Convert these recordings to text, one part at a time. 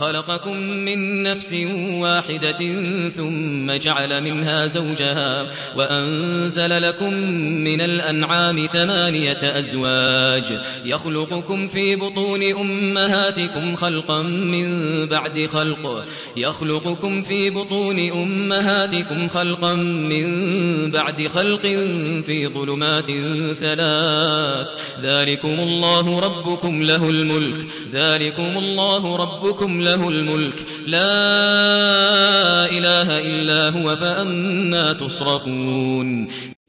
خلقكم من نفس واحدة ثم جعل منها زوجها وأنزل لكم من الأنعام ثمانية أزواج يخلقكم في بطون أمهاتكم خلقا من بعد خلق يخلقكم في بطون أمهاتكم خلقا من بعد خلق في ظلمات ثلاث ذلكم الله ربكم له الملك ذلكم الله ربكم له الملك. لا إله إلا هو فأنا تصرفون.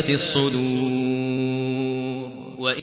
ذات الصدور.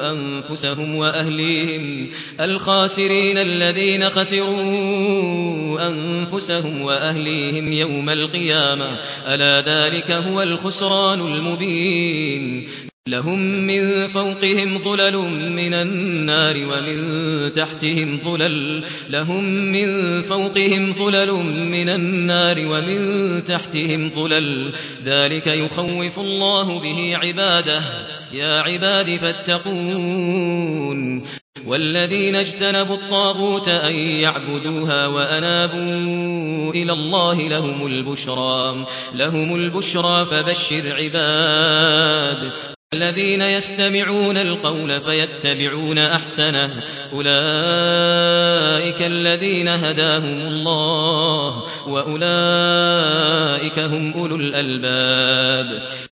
أنفسهم وأهليهم الخاسرين الذين خسروا أنفسهم وأهليهم يوم القيامة. ألا ذلك هو الخسران المبين. لهم من فوقهم ظلل من النار ومن تحتهم ظلل. لهم من فوقهم ظلل من النار ومن تحتهم ظلل. ذلك يخوف الله به عباده. يا عباد فاتقون والذين اجتنبوا الطاغوت أن يعبدوها وأنابوا إلى الله لهم البشرى لهم البشرى فبشر عباد. الذين يستمعون القول فيتبعون أحسنه أولئك الذين هداهم الله وأولئك هم أولو الألباب.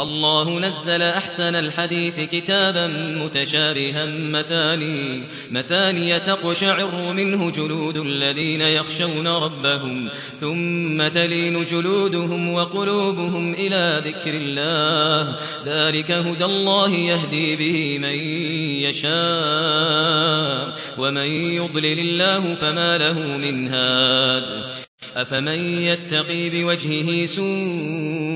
الله نزل أحسن الحديث كتابا متشابها مثاني مثاني تقشعر منه جلود الذين يخشون ربهم ثم تلين جلودهم وقلوبهم إلى ذكر الله ذلك هدى الله يهدي به من يشاء ومن يضلل الله فما له من هاد. أفمن يتقي بوجهه سوء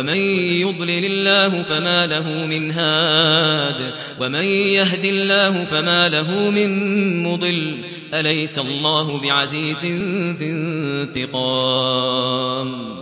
ومن يضلل الله فما له من هاد ومن يهد الله فما له من مضل أليس الله بعزيز في انتقام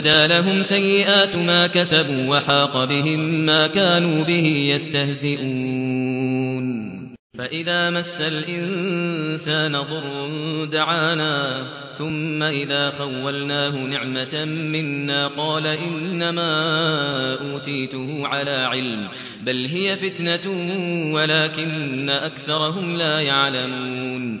وبدا لهم سيئات ما كسبوا وحاق بهم ما كانوا به يستهزئون. فإذا مس الإنسان ضر دعانا ثم إذا خولناه نعمة منا قال إنما أوتيته على علم بل هي فتنة ولكن أكثرهم لا يعلمون.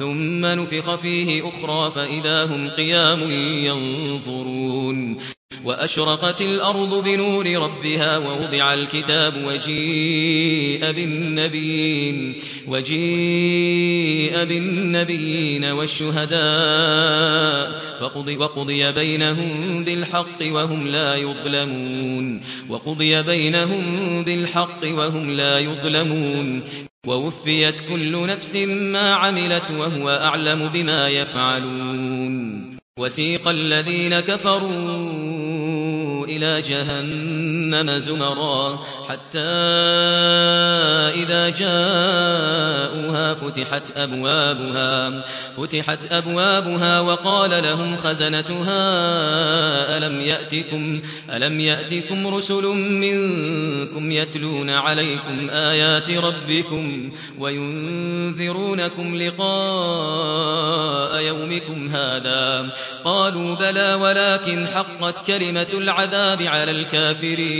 ثم نفخ فيه أخرى فإذا هم قيام ينظرون. وأشرقت الأرض بنور ربها ووضع الكتاب وجيء بالنبيين وجيء بالنبيين والشهداء فقضي وقضي بينهم بالحق وهم لا يظلمون. وقضي بينهم بالحق وهم لا يظلمون. ووفيت كل نفس ما عملت وهو أعلم بما يفعلون. وسيق الذين كفروا إلى جهنم. زمرا حتى إذا جاءوها فتحت أبوابها فتحت أبوابها وقال لهم خزنتها ألم يأتكم ألم يأتكم رسل منكم يتلون عليكم آيات ربكم وينذرونكم لقاء يومكم هذا؟ قالوا بلى ولكن حقت كلمة العذاب على الكافرين.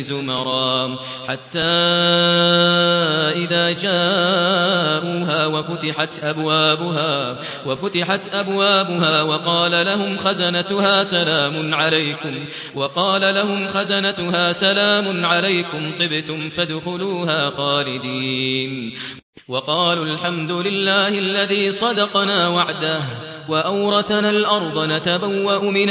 زمرا. حتى إذا جاءوها وفتحت أبوابها وفتحت أبوابها وقال لهم خزنتها سلام عليكم وقال لهم خزنتها سلام عليكم طبتم فادخلوها خالدين. وقالوا الحمد لله الذي صدقنا وعده وأورثنا الأرض نتبوأ من